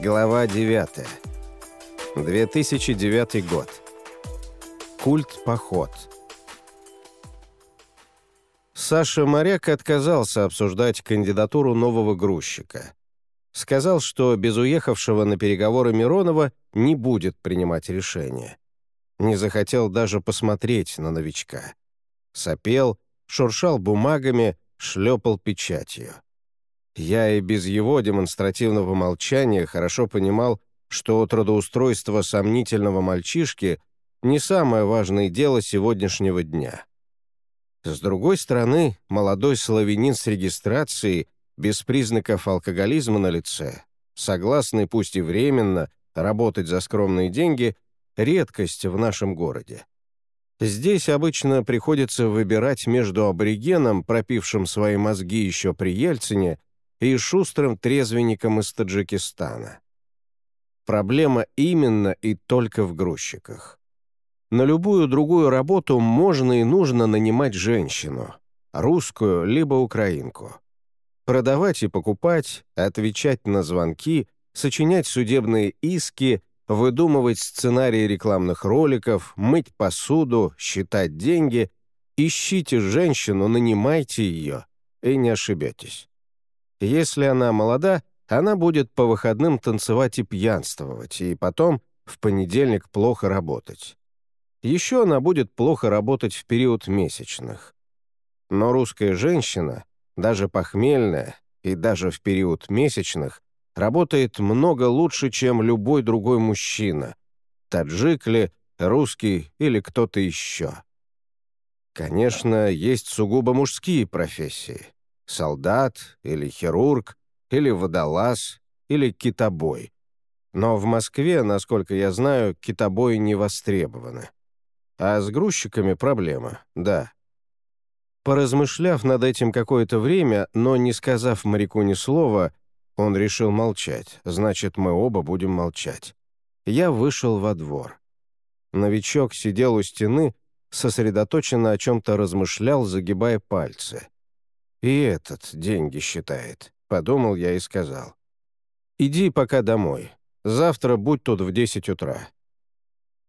Глава 9. 2009 год. Культ-поход. Саша Моряк отказался обсуждать кандидатуру нового грузчика. Сказал, что без уехавшего на переговоры Миронова не будет принимать решения. Не захотел даже посмотреть на новичка. Сопел, шуршал бумагами, шлепал печатью. Я и без его демонстративного молчания хорошо понимал, что трудоустройство сомнительного мальчишки не самое важное дело сегодняшнего дня. С другой стороны, молодой славянин с регистрацией, без признаков алкоголизма на лице, согласный пусть и временно работать за скромные деньги, редкость в нашем городе. Здесь обычно приходится выбирать между аборигеном, пропившим свои мозги еще при Ельцине, и шустрым трезвенником из Таджикистана. Проблема именно и только в грузчиках. На любую другую работу можно и нужно нанимать женщину, русскую либо украинку. Продавать и покупать, отвечать на звонки, сочинять судебные иски, выдумывать сценарии рекламных роликов, мыть посуду, считать деньги. Ищите женщину, нанимайте ее, и не ошибетесь. Если она молода, она будет по выходным танцевать и пьянствовать, и потом в понедельник плохо работать. Еще она будет плохо работать в период месячных. Но русская женщина, даже похмельная и даже в период месячных, работает много лучше, чем любой другой мужчина, таджик ли, русский или кто-то еще. Конечно, есть сугубо мужские профессии солдат или хирург, или водолаз, или китобой. Но в Москве, насколько я знаю, китобои не востребованы. А с грузчиками проблема, да. Поразмышляв над этим какое-то время, но не сказав моряку ни слова, он решил молчать, значит, мы оба будем молчать. Я вышел во двор. Новичок сидел у стены, сосредоточенно о чем-то размышлял, загибая пальцы. «И этот деньги считает», — подумал я и сказал. «Иди пока домой. Завтра будь тут в 10 утра».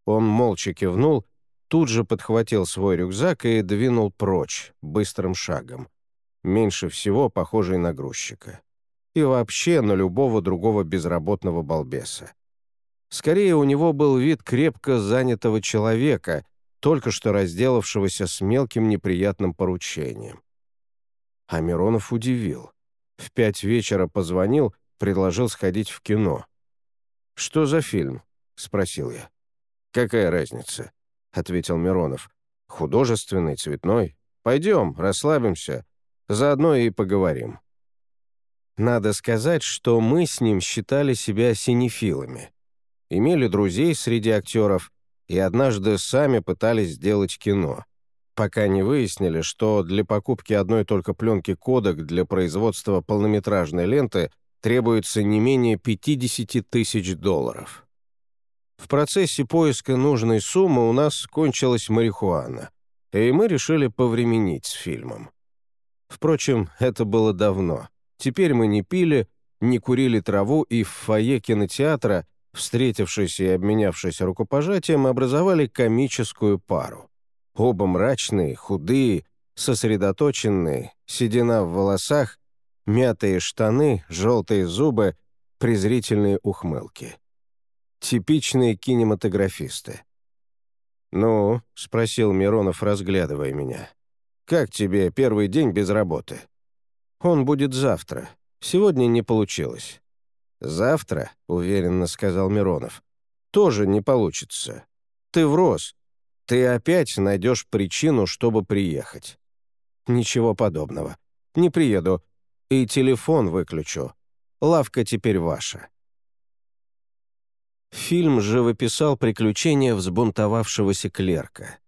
Он молча кивнул, тут же подхватил свой рюкзак и двинул прочь, быстрым шагом. Меньше всего похожий на грузчика. И вообще на любого другого безработного балбеса. Скорее, у него был вид крепко занятого человека, только что разделавшегося с мелким неприятным поручением. А Миронов удивил. В пять вечера позвонил, предложил сходить в кино. «Что за фильм?» — спросил я. «Какая разница?» — ответил Миронов. «Художественный, цветной. Пойдем, расслабимся. Заодно и поговорим». Надо сказать, что мы с ним считали себя синефилами. Имели друзей среди актеров и однажды сами пытались сделать кино пока не выяснили, что для покупки одной только пленки кодек для производства полнометражной ленты требуется не менее 50 тысяч долларов. В процессе поиска нужной суммы у нас кончилась марихуана, и мы решили повременить с фильмом. Впрочем, это было давно. Теперь мы не пили, не курили траву, и в фойе кинотеатра, встретившись и обменявшись рукопожатием, образовали комическую пару. Оба мрачные, худые, сосредоточенные, седина в волосах, мятые штаны, желтые зубы, презрительные ухмылки. Типичные кинематографисты. «Ну?» — спросил Миронов, разглядывая меня. «Как тебе первый день без работы?» «Он будет завтра. Сегодня не получилось». «Завтра?» — уверенно сказал Миронов. «Тоже не получится. Ты врос. Ты опять найдешь причину, чтобы приехать. Ничего подобного. Не приеду. И телефон выключу. Лавка теперь ваша. Фильм живописал приключения взбунтовавшегося клерка.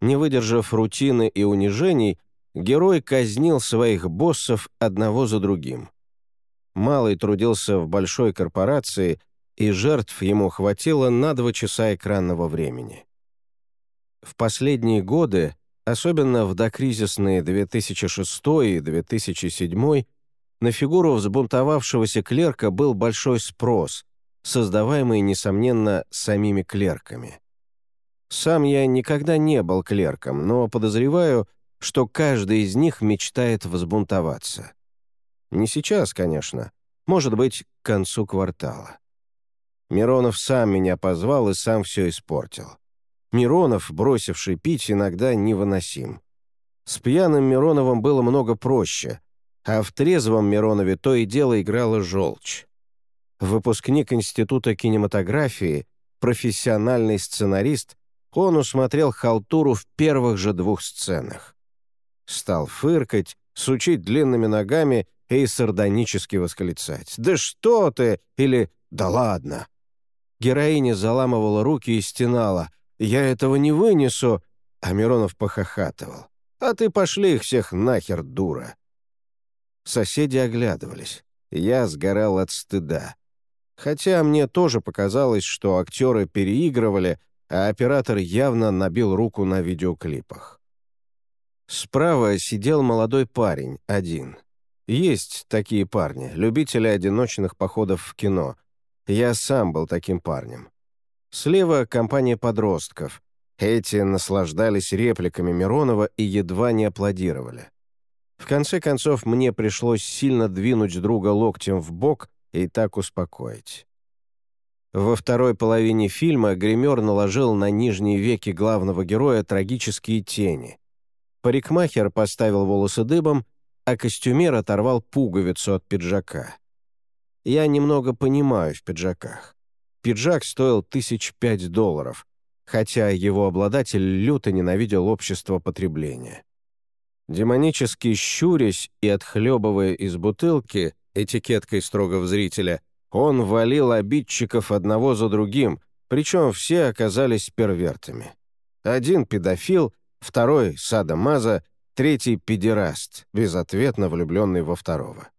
Не выдержав рутины и унижений, герой казнил своих боссов одного за другим. Малый трудился в большой корпорации, и жертв ему хватило на два часа экранного времени. В последние годы, особенно в докризисные 2006 и 2007, на фигуру взбунтовавшегося клерка был большой спрос, создаваемый, несомненно, самими клерками. Сам я никогда не был клерком, но подозреваю, что каждый из них мечтает взбунтоваться. Не сейчас, конечно, может быть, к концу квартала. Миронов сам меня позвал и сам все испортил. Миронов, бросивший пить, иногда невыносим. С пьяным Мироновым было много проще, а в трезвом Миронове то и дело играла желчь. Выпускник Института кинематографии, профессиональный сценарист, он усмотрел халтуру в первых же двух сценах. Стал фыркать, сучить длинными ногами и сардонически восклицать. «Да что ты!» или «Да ладно!» Героиня заламывала руки и стенала. «Я этого не вынесу!» А Миронов похохатывал. «А ты пошли их всех нахер, дура!» Соседи оглядывались. Я сгорал от стыда. Хотя мне тоже показалось, что актеры переигрывали, а оператор явно набил руку на видеоклипах. Справа сидел молодой парень, один. Есть такие парни, любители одиночных походов в кино. Я сам был таким парнем. Слева компания подростков. Эти наслаждались репликами Миронова и едва не аплодировали. В конце концов, мне пришлось сильно двинуть друга локтем в бок и так успокоить. Во второй половине фильма гример наложил на нижние веки главного героя трагические тени. Парикмахер поставил волосы дыбом, а костюмер оторвал пуговицу от пиджака. Я немного понимаю в пиджаках. Пиджак стоил тысяч пять долларов, хотя его обладатель люто ненавидел общество потребления. Демонически щурясь и отхлебывая из бутылки, этикеткой строго зрителя, он валил обидчиков одного за другим, причем все оказались первертами. Один педофил, второй — садомаза, третий — педераст, безответно влюбленный во второго.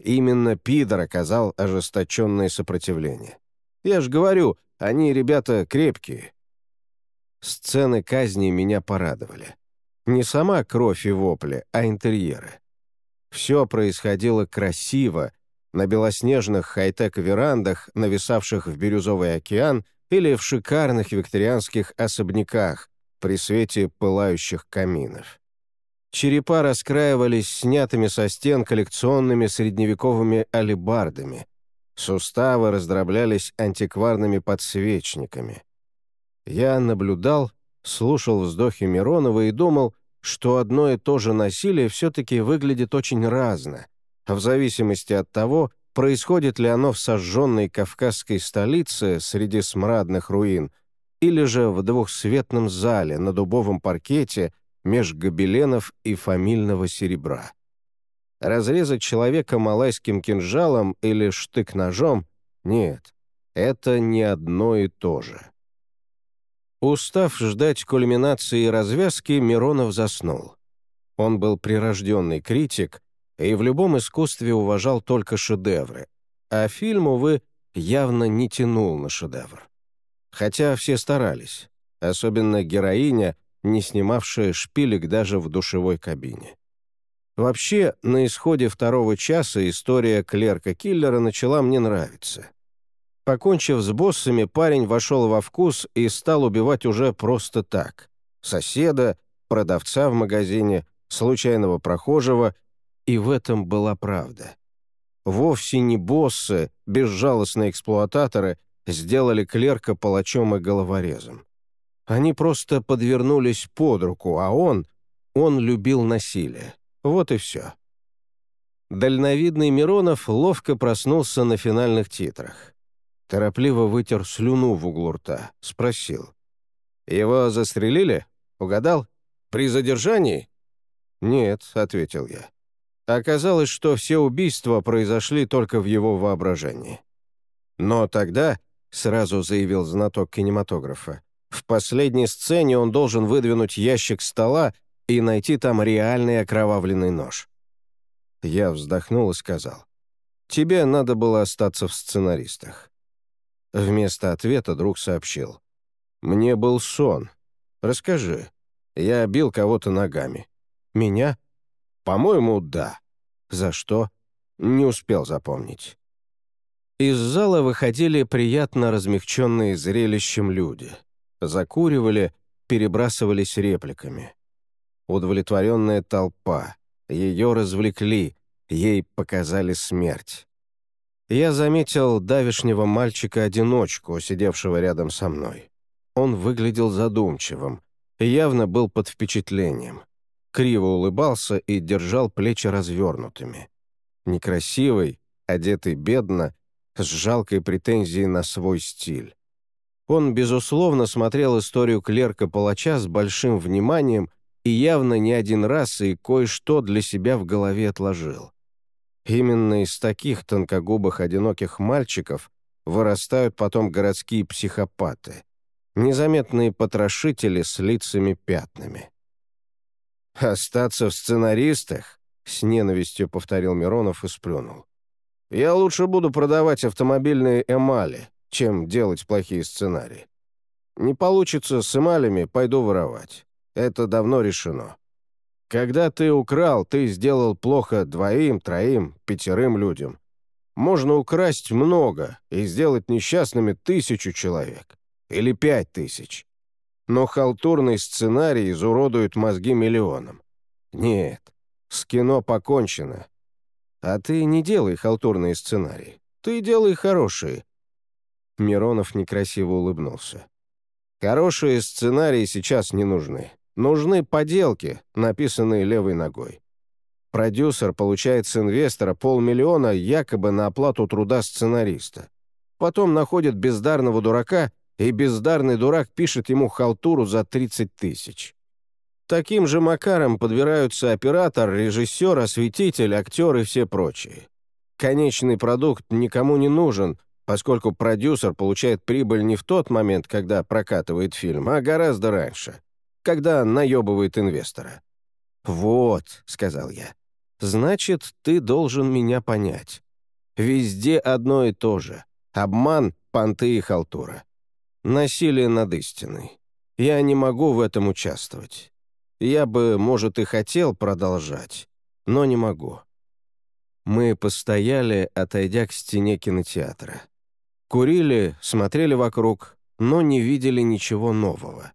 Именно пидор оказал ожесточенное сопротивление. Я ж говорю, они, ребята, крепкие. Сцены казни меня порадовали. Не сама кровь и вопли, а интерьеры. Все происходило красиво, на белоснежных хай-тек верандах, нависавших в бирюзовый океан, или в шикарных викторианских особняках при свете пылающих каминов. Черепа раскраивались снятыми со стен коллекционными средневековыми алебардами. Суставы раздроблялись антикварными подсвечниками. Я наблюдал, слушал вздохи Миронова и думал, что одно и то же насилие все-таки выглядит очень разно, в зависимости от того, происходит ли оно в сожженной кавказской столице среди смрадных руин или же в двухсветном зале на дубовом паркете меж гобеленов и фамильного серебра. Разрезать человека малайским кинжалом или штык-ножом — нет, это не одно и то же. Устав ждать кульминации развязки, Миронов заснул. Он был прирожденный критик и в любом искусстве уважал только шедевры, а фильм, увы, явно не тянул на шедевр. Хотя все старались, особенно героиня, не снимавшая шпилек даже в душевой кабине. Вообще, на исходе второго часа история клерка-киллера начала мне нравиться. Покончив с боссами, парень вошел во вкус и стал убивать уже просто так. Соседа, продавца в магазине, случайного прохожего, и в этом была правда. Вовсе не боссы, безжалостные эксплуататоры, сделали клерка палачом и головорезом. Они просто подвернулись под руку, а он... Он любил насилие. Вот и все. Дальновидный Миронов ловко проснулся на финальных титрах. Торопливо вытер слюну в углу рта, спросил. «Его застрелили? Угадал? При задержании?» «Нет», — ответил я. Оказалось, что все убийства произошли только в его воображении. Но тогда, — сразу заявил знаток кинематографа, в последней сцене он должен выдвинуть ящик стола и найти там реальный окровавленный нож. Я вздохнул и сказал, «Тебе надо было остаться в сценаристах». Вместо ответа друг сообщил, «Мне был сон. Расскажи. Я бил кого-то ногами. Меня? По-моему, да. За что? Не успел запомнить. Из зала выходили приятно размягченные зрелищем люди. Закуривали, перебрасывались репликами. Удовлетворенная толпа. Ее развлекли, ей показали смерть. Я заметил давишнего мальчика-одиночку, сидевшего рядом со мной. Он выглядел задумчивым, явно был под впечатлением. Криво улыбался и держал плечи развернутыми. Некрасивый, одетый бедно, с жалкой претензией на свой стиль. Он, безусловно, смотрел историю клерка-палача с большим вниманием и явно не один раз и кое-что для себя в голове отложил. Именно из таких тонкогубых одиноких мальчиков вырастают потом городские психопаты, незаметные потрошители с лицами-пятнами. «Остаться в сценаристах?» — с ненавистью повторил Миронов и сплюнул. «Я лучше буду продавать автомобильные эмали, чем делать плохие сценарии. Не получится с эмалями, пойду воровать. Это давно решено. Когда ты украл, ты сделал плохо двоим, троим, пятерым людям. Можно украсть много и сделать несчастными тысячу человек. Или пять тысяч. Но халтурный сценарий изуродует мозги миллионам. Нет, с кино покончено. А ты не делай халтурные сценарии. Ты делай хорошие. Миронов некрасиво улыбнулся. Хорошие сценарии сейчас не нужны. Нужны поделки, написанные левой ногой. Продюсер получает с инвестора полмиллиона якобы на оплату труда сценариста. Потом находит бездарного дурака, и бездарный дурак пишет ему халтуру за 30 тысяч. Таким же макаром подбираются оператор, режиссер, осветитель, актер и все прочие. Конечный продукт никому не нужен, поскольку продюсер получает прибыль не в тот момент, когда прокатывает фильм, а гораздо раньше когда наебывает инвестора. «Вот», — сказал я, — «значит, ты должен меня понять. Везде одно и то же. Обман, понты и халтура. Насилие над истиной. Я не могу в этом участвовать. Я бы, может, и хотел продолжать, но не могу». Мы постояли, отойдя к стене кинотеатра. Курили, смотрели вокруг, но не видели ничего нового.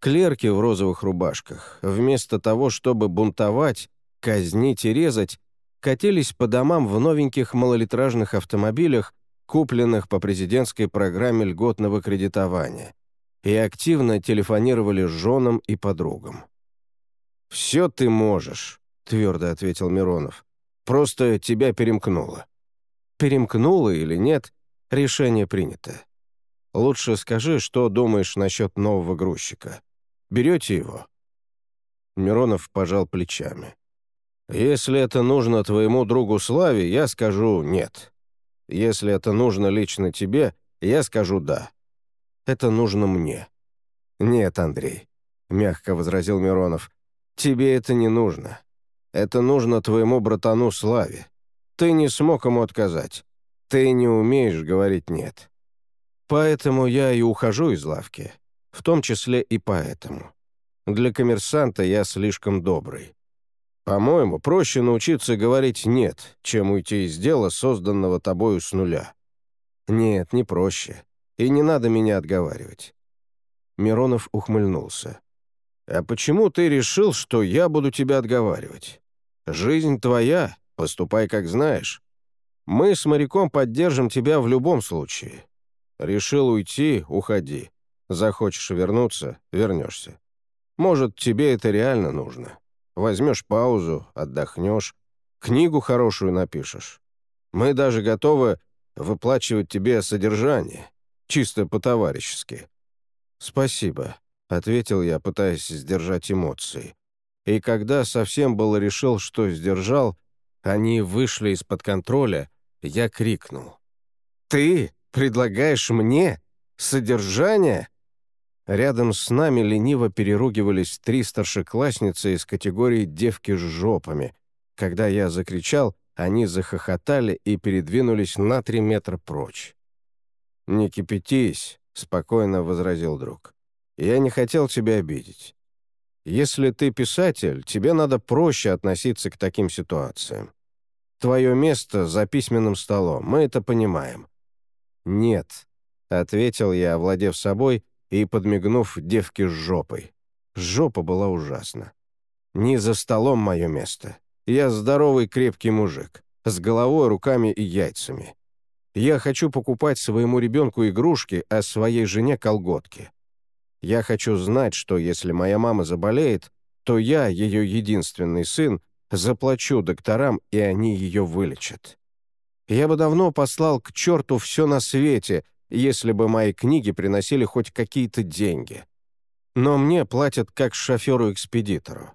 Клерки в розовых рубашках, вместо того, чтобы бунтовать, казнить и резать, катились по домам в новеньких малолитражных автомобилях, купленных по президентской программе льготного кредитования, и активно телефонировали с женам и подругам. «Все ты можешь», — твердо ответил Миронов. «Просто тебя перемкнуло». Перемкнуло или нет, решение принято. Лучше скажи, что думаешь насчет нового грузчика. Берете его?» Миронов пожал плечами. «Если это нужно твоему другу Славе, я скажу «нет». Если это нужно лично тебе, я скажу «да». Это нужно мне». «Нет, Андрей», — мягко возразил Миронов, — «тебе это не нужно. Это нужно твоему братану Славе. Ты не смог ему отказать. Ты не умеешь говорить «нет». Поэтому я и ухожу из лавки в том числе и поэтому. Для коммерсанта я слишком добрый. По-моему, проще научиться говорить «нет», чем уйти из дела, созданного тобою с нуля. Нет, не проще. И не надо меня отговаривать. Миронов ухмыльнулся. «А почему ты решил, что я буду тебя отговаривать? Жизнь твоя, поступай как знаешь. Мы с моряком поддержим тебя в любом случае. Решил уйти — уходи. Захочешь вернуться — вернешься. Может, тебе это реально нужно. Возьмешь паузу, отдохнешь, книгу хорошую напишешь. Мы даже готовы выплачивать тебе содержание, чисто по-товарищески». «Спасибо», — ответил я, пытаясь сдержать эмоции. И когда совсем было решил, что сдержал, они вышли из-под контроля, я крикнул. «Ты предлагаешь мне содержание?» Рядом с нами лениво переругивались три старшеклассницы из категории «девки с жопами». Когда я закричал, они захохотали и передвинулись на три метра прочь. «Не кипятись», — спокойно возразил друг. «Я не хотел тебя обидеть. Если ты писатель, тебе надо проще относиться к таким ситуациям. Твое место за письменным столом, мы это понимаем». «Нет», — ответил я, овладев собой и подмигнув девке с жопой. Жопа была ужасна. «Не за столом мое место. Я здоровый крепкий мужик, с головой, руками и яйцами. Я хочу покупать своему ребенку игрушки, а своей жене колготки. Я хочу знать, что если моя мама заболеет, то я, ее единственный сын, заплачу докторам, и они ее вылечат. Я бы давно послал к черту все на свете, если бы мои книги приносили хоть какие-то деньги. Но мне платят как шоферу-экспедитору.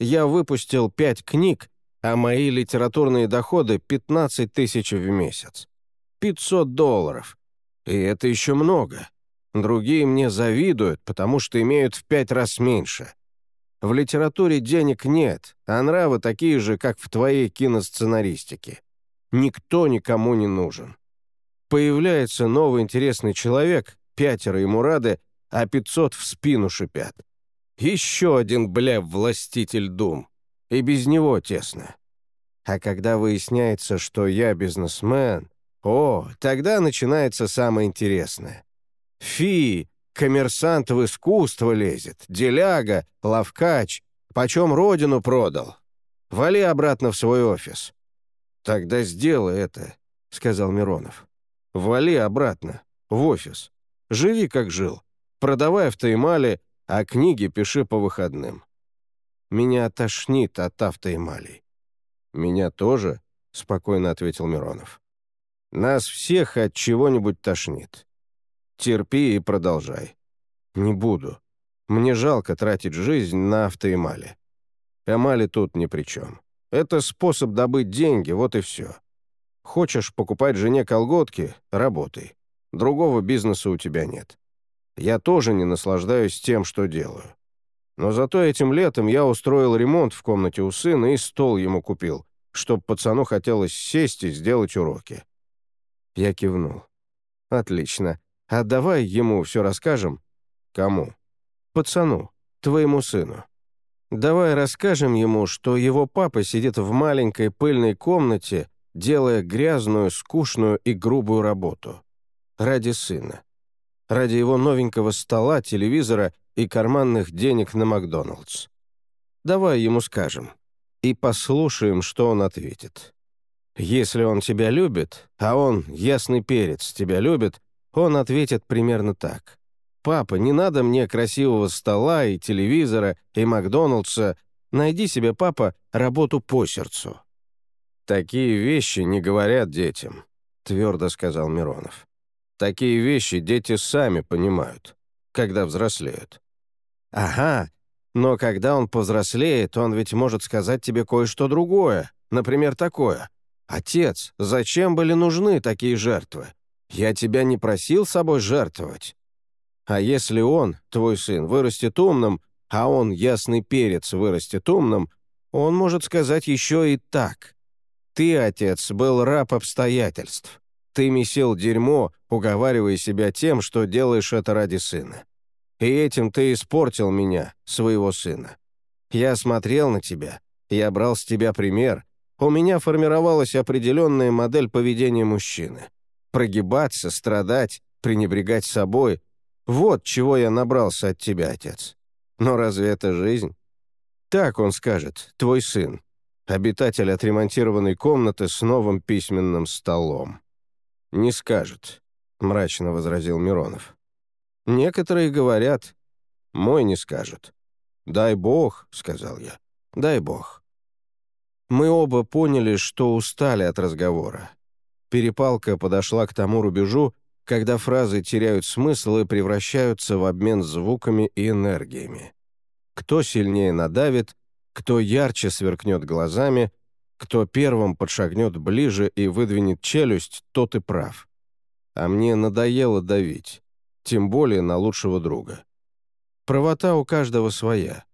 Я выпустил пять книг, а мои литературные доходы — 15 тысяч в месяц. 500 долларов. И это еще много. Другие мне завидуют, потому что имеют в пять раз меньше. В литературе денег нет, а нравы такие же, как в твоей киносценаристике. Никто никому не нужен. Появляется новый интересный человек, пятеро ему рады, а пятьсот в спину шипят. Еще один, бля, властитель дум. И без него тесно. А когда выясняется, что я бизнесмен, о, тогда начинается самое интересное. Фи, коммерсант в искусство лезет, деляга, лавкач, почем родину продал. Вали обратно в свой офис. Тогда сделай это, сказал Миронов. Вали обратно, в офис. Живи, как жил. Продавай автоэмали, а книги пиши по выходным. Меня тошнит от автоэмалей. Меня тоже, спокойно ответил Миронов. Нас всех от чего-нибудь тошнит. Терпи и продолжай. Не буду. Мне жалко тратить жизнь на автоэмали. Эмали тут ни при чем. Это способ добыть деньги, вот и все. Хочешь покупать жене колготки — работай. Другого бизнеса у тебя нет. Я тоже не наслаждаюсь тем, что делаю. Но зато этим летом я устроил ремонт в комнате у сына и стол ему купил, чтоб пацану хотелось сесть и сделать уроки. Я кивнул. «Отлично. А давай ему все расскажем». «Кому?» «Пацану, твоему сыну. Давай расскажем ему, что его папа сидит в маленькой пыльной комнате, делая грязную, скучную и грубую работу. Ради сына. Ради его новенького стола, телевизора и карманных денег на Макдоналдс. Давай ему скажем. И послушаем, что он ответит. Если он тебя любит, а он, ясный перец, тебя любит, он ответит примерно так. «Папа, не надо мне красивого стола и телевизора и Макдоналдса. Найди себе, папа, работу по сердцу». «Такие вещи не говорят детям», — твердо сказал Миронов. «Такие вещи дети сами понимают, когда взрослеют». «Ага, но когда он повзрослеет, он ведь может сказать тебе кое-что другое, например, такое. «Отец, зачем были нужны такие жертвы? Я тебя не просил собой жертвовать». А если он, твой сын, вырастет умным, а он, ясный перец, вырастет умным, он может сказать еще и так. Ты, отец, был раб обстоятельств. Ты месил дерьмо, уговаривая себя тем, что делаешь это ради сына. И этим ты испортил меня, своего сына. Я смотрел на тебя, я брал с тебя пример. У меня формировалась определенная модель поведения мужчины. Прогибаться, страдать, пренебрегать собой — вот чего я набрался от тебя, отец. Но разве это жизнь? Так он скажет, твой сын, обитатель отремонтированной комнаты с новым письменным столом. «Не скажет», — мрачно возразил Миронов. Некоторые говорят, мой не скажет. «Дай бог», — сказал я, — «дай бог». Мы оба поняли, что устали от разговора. Перепалка подошла к тому рубежу, когда фразы теряют смысл и превращаются в обмен звуками и энергиями. Кто сильнее надавит, кто ярче сверкнет глазами, кто первым подшагнет ближе и выдвинет челюсть, тот и прав. А мне надоело давить тем более на лучшего друга. Правота у каждого своя.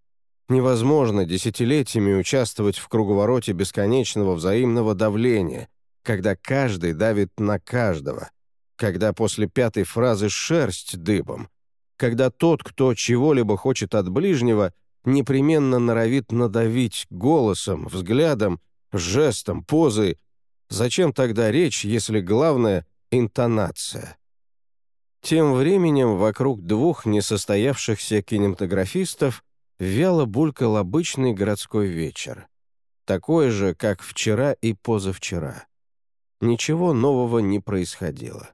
Невозможно десятилетиями участвовать в круговороте бесконечного взаимного давления, когда каждый давит на каждого, когда после пятой фразы шерсть дыбом, когда тот, кто чего-либо хочет от ближнего, непременно норовит надавить голосом, взглядом, жестом, позой, Зачем тогда речь, если главное — интонация? Тем временем вокруг двух несостоявшихся кинематографистов вяло булькал обычный городской вечер. Такой же, как вчера и позавчера. Ничего нового не происходило.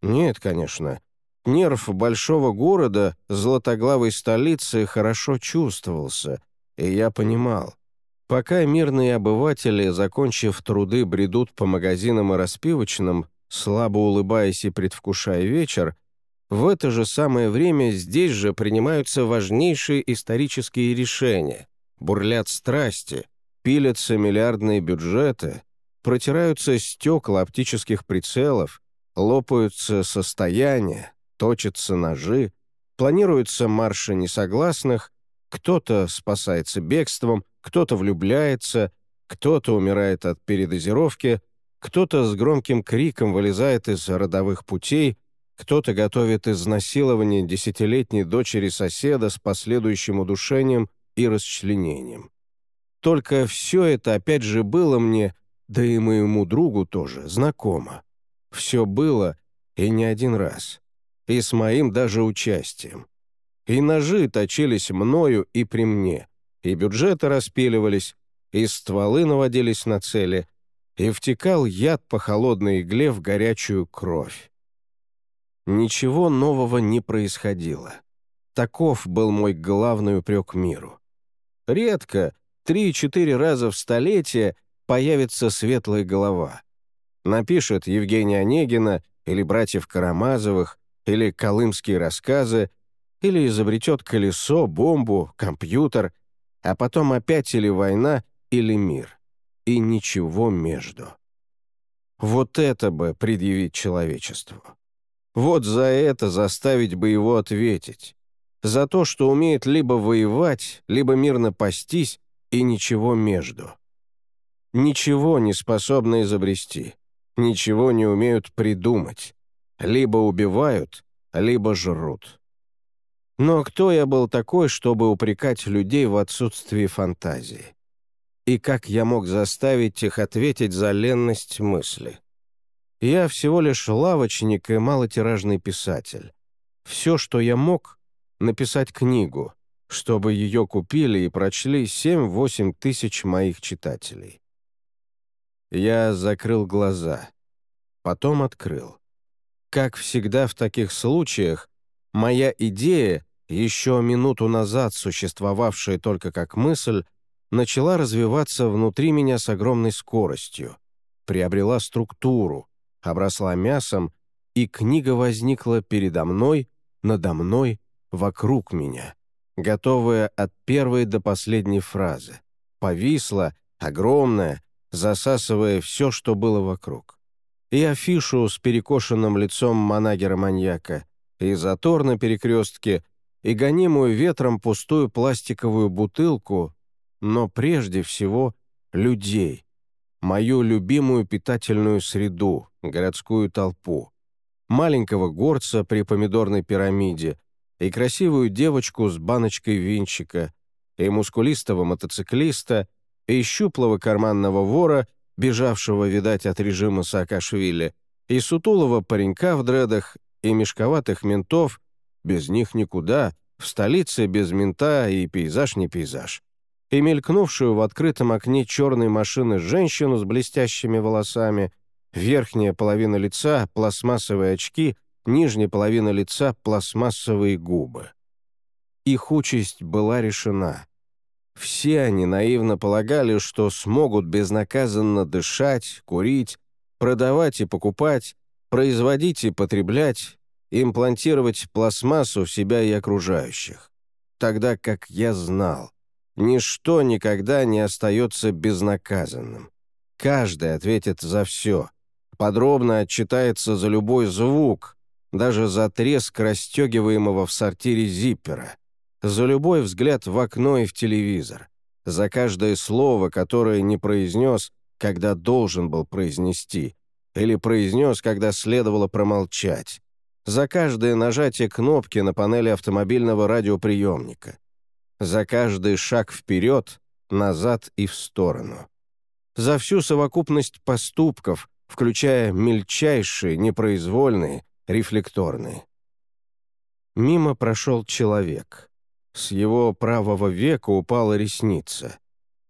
Нет, конечно, нерв большого города, золотоглавой столицы, хорошо чувствовался, и я понимал. Пока мирные обыватели, закончив труды, бредут по магазинам и распивочным, слабо улыбаясь и предвкушая вечер, в это же самое время здесь же принимаются важнейшие исторические решения, бурлят страсти, пилятся миллиардные бюджеты, протираются стекла оптических прицелов, лопаются состояния, точатся ножи, планируются марши несогласных, кто-то спасается бегством, кто-то влюбляется, кто-то умирает от передозировки, кто-то с громким криком вылезает из родовых путей, кто-то готовит изнасилование десятилетней дочери соседа с последующим удушением и расчленением. Только все это опять же было мне, да и моему другу тоже, знакомо. Все было, и не один раз. И с моим даже участием. И ножи точились мною и при мне, и бюджеты распиливались, и стволы наводились на цели, и втекал яд по холодной игле в горячую кровь. Ничего нового не происходило. Таков был мой главный упрек миру. Редко, три-четыре раза в столетие, появится светлая голова. Напишет Евгения Онегина или братьев Карамазовых, или колымские рассказы, или изобретет колесо, бомбу, компьютер, а потом опять или война, или мир. И ничего между. Вот это бы предъявить человечеству. Вот за это заставить бы его ответить. За то, что умеет либо воевать, либо мирно пастись, и ничего между. Ничего не способны изобрести, ничего не умеют придумать. Либо убивают, либо жрут. Но кто я был такой, чтобы упрекать людей в отсутствии фантазии? И как я мог заставить их ответить за ленность мысли? Я всего лишь лавочник и малотиражный писатель. Все, что я мог, написать книгу, чтобы ее купили и прочли 7-8 тысяч моих читателей. Я закрыл глаза, потом открыл. Как всегда в таких случаях, моя идея, еще минуту назад существовавшая только как мысль, начала развиваться внутри меня с огромной скоростью, приобрела структуру, обросла мясом, и книга возникла передо мной, надо мной, вокруг меня, готовая от первой до последней фразы. Повисла, огромная, засасывая все, что было вокруг. И афишу с перекошенным лицом манагера-маньяка, и затор на перекрестке, и гонимую ветром пустую пластиковую бутылку, но прежде всего людей, мою любимую питательную среду, городскую толпу, маленького горца при помидорной пирамиде и красивую девочку с баночкой винчика, и мускулистого мотоциклиста, и щуплого карманного вора, бежавшего, видать, от режима Саакашвили, и сутулого паренька в дредах, и мешковатых ментов, без них никуда, в столице без мента и пейзаж не пейзаж и мелькнувшую в открытом окне черной машины женщину с блестящими волосами, верхняя половина лица — пластмассовые очки, нижняя половина лица — пластмассовые губы. Их участь была решена. Все они наивно полагали, что смогут безнаказанно дышать, курить, продавать и покупать, производить и потреблять, имплантировать пластмассу в себя и окружающих. Тогда как я знал, Ничто никогда не остается безнаказанным. Каждый ответит за все. Подробно отчитается за любой звук, даже за треск расстегиваемого в сортире зиппера, за любой взгляд в окно и в телевизор, за каждое слово, которое не произнес, когда должен был произнести, или произнес, когда следовало промолчать, за каждое нажатие кнопки на панели автомобильного радиоприемника, за каждый шаг вперед, назад и в сторону. За всю совокупность поступков, включая мельчайшие, непроизвольные, рефлекторные. Мимо прошел человек. С его правого века упала ресница.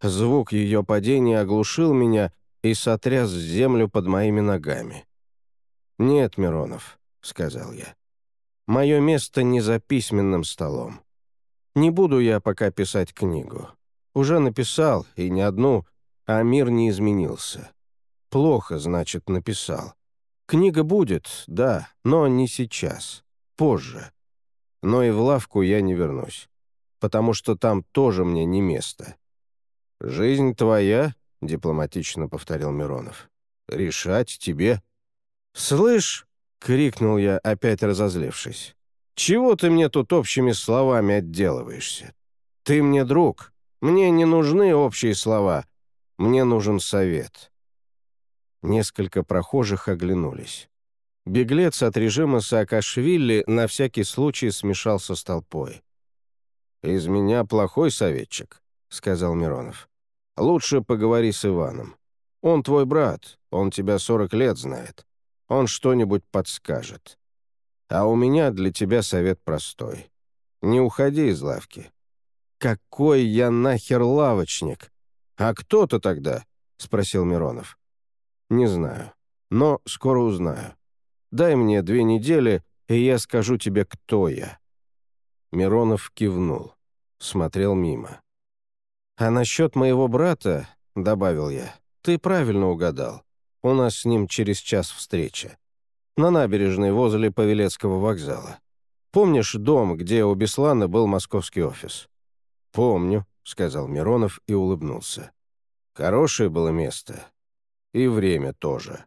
Звук ее падения оглушил меня и сотряс землю под моими ногами. «Нет, Миронов», — сказал я. «Мое место не за письменным столом. Не буду я пока писать книгу. Уже написал, и не одну, а мир не изменился. Плохо, значит, написал. Книга будет, да, но не сейчас, позже. Но и в лавку я не вернусь, потому что там тоже мне не место. «Жизнь твоя», — дипломатично повторил Миронов. «Решать тебе». «Слышь!» — крикнул я, опять разозлившись. «Чего ты мне тут общими словами отделываешься? Ты мне друг. Мне не нужны общие слова. Мне нужен совет». Несколько прохожих оглянулись. Беглец от режима Саакашвили на всякий случай смешался с толпой. «Из меня плохой советчик», — сказал Миронов. «Лучше поговори с Иваном. Он твой брат, он тебя сорок лет знает. Он что-нибудь подскажет. А у меня для тебя совет простой. Не уходи из лавки». «Какой я нахер лавочник?» «А кто ты тогда?» — спросил Миронов. «Не знаю. Но скоро узнаю. Дай мне две недели, и я скажу тебе, кто я». Миронов кивнул. Смотрел мимо. «А насчет моего брата, — добавил я, — ты правильно угадал. У нас с ним через час встреча. На набережной возле Павелецкого вокзала. Помнишь дом, где у Беслана был московский офис?» «Помню», — сказал Миронов и улыбнулся. «Хорошее было место. И время тоже».